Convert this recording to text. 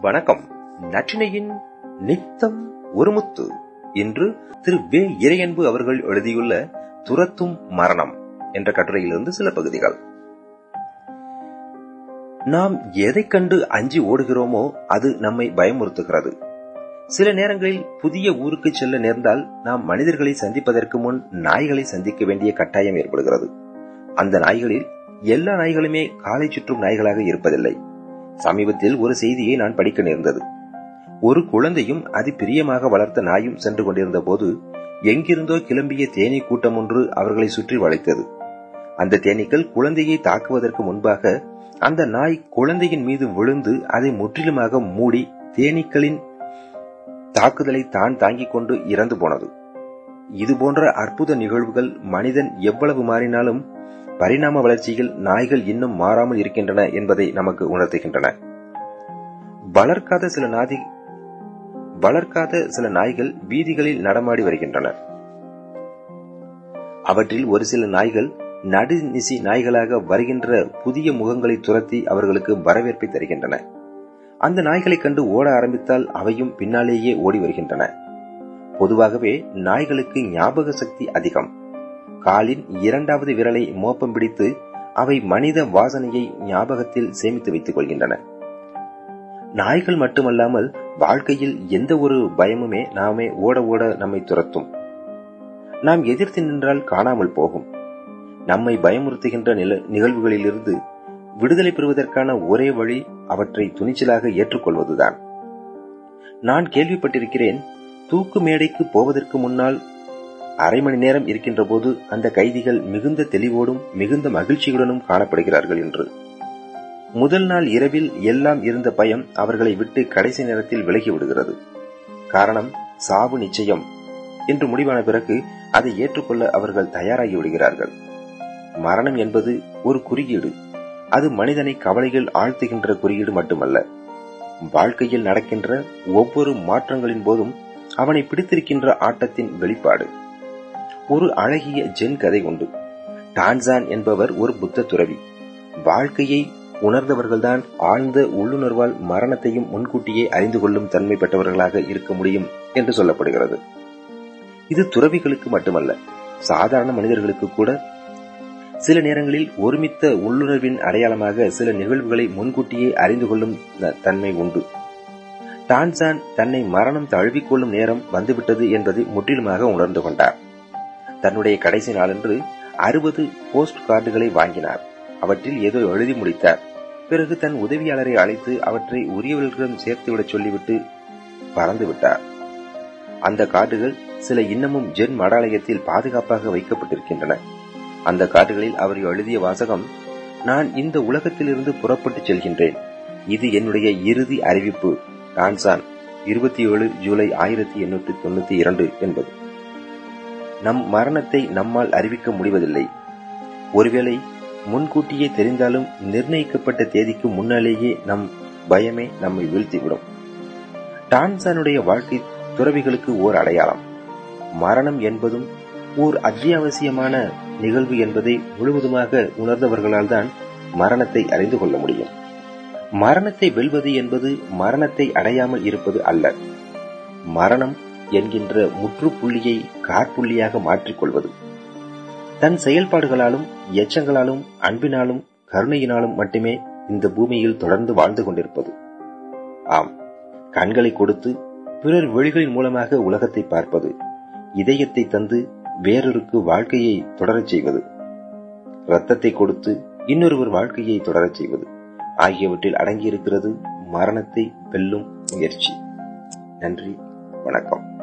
வணக்கம். நற்றினையின் நித்தம் ஒருமுத்து. என்று திரு வே. இறையன்பு அவர்கள் எழுதியுள்ள துரத்தும் மரணம் என்ற கட்டுரையிலிருந்து சில பகுதிகள். நாம் எதை கண்டு அஞ்சி ஓடுகிறோமோ அது நம்மை பயமுறுத்துகிறது. சில நேரங்களில் புதிய ஊருக்கு செல்ல நேர்ந்தால் நாம் மனிதர்களை சந்திப்பதற்கு முன் நாய்களை சந்திக்க வேண்டிய கட்டாயம் ஏற்படுகிறது. அந்த நாய்களில் எல்லா நாய்களுமே காலை சுற்றும் நாய்களாக இருப்பதில்லை. சமீபத்தில் ஒரு செய்தியை நான் படிக்க நேர்ந்தது. ஒரு குழந்தையும் அதி பிரியமாக வளர்த்த நாயும் சென்று கொண்டிருந்த போது எங்கிருந்தோ கிளம்பிய தேனீ கூட்டம் ஒன்று அவர்களை சுற்றி வளைத்தது. அந்த தேனீக்கள் குழந்தையை தாக்குவதற்கு முன்பாக அந்த நாய் குழந்தையின் மீது விழுந்து அதை முற்றிலுமாக மூடி தேனீக்களின் தாக்குதலை தான் தாங்கிக் கொண்டு இறந்து போனது. இதுபோன்ற அற்புத நிகழ்வுகள் மனிதன் எவ்வளவு மாறினாலும் பரிணாம வளர்ச்சியில் நாய்கள் இன்னும் மாறாமல் இருக்கின்றன என்பதை நமக்கு உணர்த்துகின்றன. வளர்க்காத சில நாதி வளர்க்காத சில நாய்கள் வீதிகளில் நடமாடி வருகின்றன. அவற்றில் ஒரு சில நாய்கள் நடுநிசி நாய்களாக வருகின்ற புதிய முகங்களை துரத்தி அவர்களுக்கு வரவேற்பை தருகின்றன. அந்த நாய்களை கண்டு ஓட ஆரம்பித்தால் அவையும் பின்னாலேயே ஓடி வருகின்றன. பொதுவாகவே நாய்களுக்கு ஞாபக சக்தி அதிகம். காலின் இரண்டாவது விரலை மோப்பம் பிடித்து அவை மனித வாசனையை ஞாபகத்தில் சேமித்து வைத்துக் கொள்கின்றன. நாய்கள் மட்டுமல்லாமல் வாழ்க்கையில் எந்த ஒரு பயமுமே நாமே ஓட ஓட நம்மை துரத்தும். நாம் எதிர்த்து நின்றால் காணாமல் போகும். நம்மை பயமுறுத்துகின்ற நிகழ்வுகளிலிருந்து விடுதலை பெறுவதற்கான ஒரே வழி அவற்றை துணிச்சலாக ஏற்றுக்கொள்வதுதான். நான் கேள்விப்பட்டிருக்கிறேன் தூக்கு மேடைக்கு போவதற்கு முன்னால் அரை மணி நேரம் இருக்கின்ற போது அந்த கைதிகள் மிகுந்த தெளிவோடும் மிகுந்த மகிழ்ச்சியுடனும் காணப்படுகிறார்கள் என்று. முதல் நாள் இரவில் எல்லாம் இருந்த பயம் அவர்களை விட்டு கடைசி நேரத்தில் விலகி விடுகிறது. காரணம் சாவு நிச்சயம். என்று முடிவான பிறகு அதை ஏற்றுக்கொள்ள அவர்கள் தயாராகி விடுகிறார்கள். மரணம் என்பது ஒரு குறியீடு. அது மனிதனை கவலைகள் ஆழ்த்துகின்ற குறியீடு மட்டுமல்ல. வாழ்க்கையில் நடக்கின்ற ஒவ்வொரு மாற்றங்களின் போதும் அவனை பிடித்திருக்கின்ற ஆட்டத்தின் வெளிப்பாடு. ஒரு அழகிய ஜென் கதை உண்டு. டான்சான் என்பவர் ஒரு புத்த துறவி. வாழ்க்கையை உணர்ந்தவர்கள்தான் ஆழ்ந்த உள்ளுணர்வால் மரணத்தையும் முன்கூட்டியே அறிந்து கொள்ளும் தன்மை பெற்றவர்களாக இருக்க முடியும் என்று சொல்லப்படுகிறது. இது துறவிகளுக்கு மட்டுமல்ல சாதாரண மனிதர்களுக்கு கூட. சில நேரங்களில் ஒருமித்த உள்ளுணர்வின் அடையாளமாக சில நிகழ்வுகளை முன்கூட்டியே அறிந்து கொள்ளும் தன்மை உண்டு. டான்சான் தன்னை மரணம் தழுவிக்கொள்ளும் நேரம் வந்துவிட்டது என்பதை முற்றிலுமாக உணர்ந்து கொண்டார். தன்னுடைய கடைசி நாளன்று அறுபது போஸ்ட் கார்டுகளை வாங்கினார். அவற்றில் ஏதோ எழுதி முடித்தார். பிறகு தன் உதவியாளரை அழைத்து அவற்றை உரியவர்களிடம் சேர்த்துவிடச் சொல்லிவிட்டு பறந்து விட்டார். அந்த கார்டுகள் சில இன்னமும் ஜென் மடாலயத்தில் பாதுகாப்பாக வைக்கப்பட்டிருக்கின்றன. அந்த கார்டுகளில் அவர் எழுதிய வாசகம் நான் இந்த உலகத்திலிருந்து புறப்பட்டு செல்கின்றேன். இது என்னுடைய இறுதி அறிவிப்பு. டான்சான் இருபத்தி ஏழு ஜூலை ஆயிரத்தி எண்ணூற்றி தொண்ணூத்தி இரண்டு என்பது. நம் மரணத்தை நம்மால் அறிவிக்க முடிவதில்லை. ஒருவேளை முன்கூட்டியே தெரிந்தாலும் நிர்ணயிக்கப்பட்ட தேதிக்கு முன்னாலேயே நம் பயமே நம்மை வீழ்த்திவிடும். டான்சானுடைய வாழ்க்கை துறவிகளுக்கு ஓர் அடையாளம். மரணம் என்பதும் ஓர் அத்தியாவசியமான நிகழ்வு என்பதை முழுவதுமாக உணர்ந்தவர்களால் தான் மரணத்தை அறிந்து கொள்ள முடியும். மரணத்தை வெல்வது என்பது மரணத்தை அடையாமல் இருப்பது அல்ல. மரணம் என்கின்ற முற்றுப்புள்ளியை காற்புள்ளியாக மாற்றிக்கொள்வது. தன் செயல்பாடுகளாலும் எச்சங்களாலும் அன்பினாலும் கருணையினாலும் மட்டுமே இந்த பூமியில் தொடர்ந்து வாழ்ந்து கொண்டிருப்பது. ஆம் கண்களை கொடுத்து பிறர் வழிகளின் மூலமாக உலகத்தை பார்ப்பது இதயத்தை தந்து வேறொருக்கு வாழ்க்கையை தொடரச் செய்வது. ரத்தத்தை கொடுத்து இன்னொருவர் வாழ்க்கையை தொடரச் செய்வது. ஆகியவற்றில் அடங்கியிருக்கிறது மரணத்தை வெல்லும் முயற்சி. நன்றி வணக்கம்.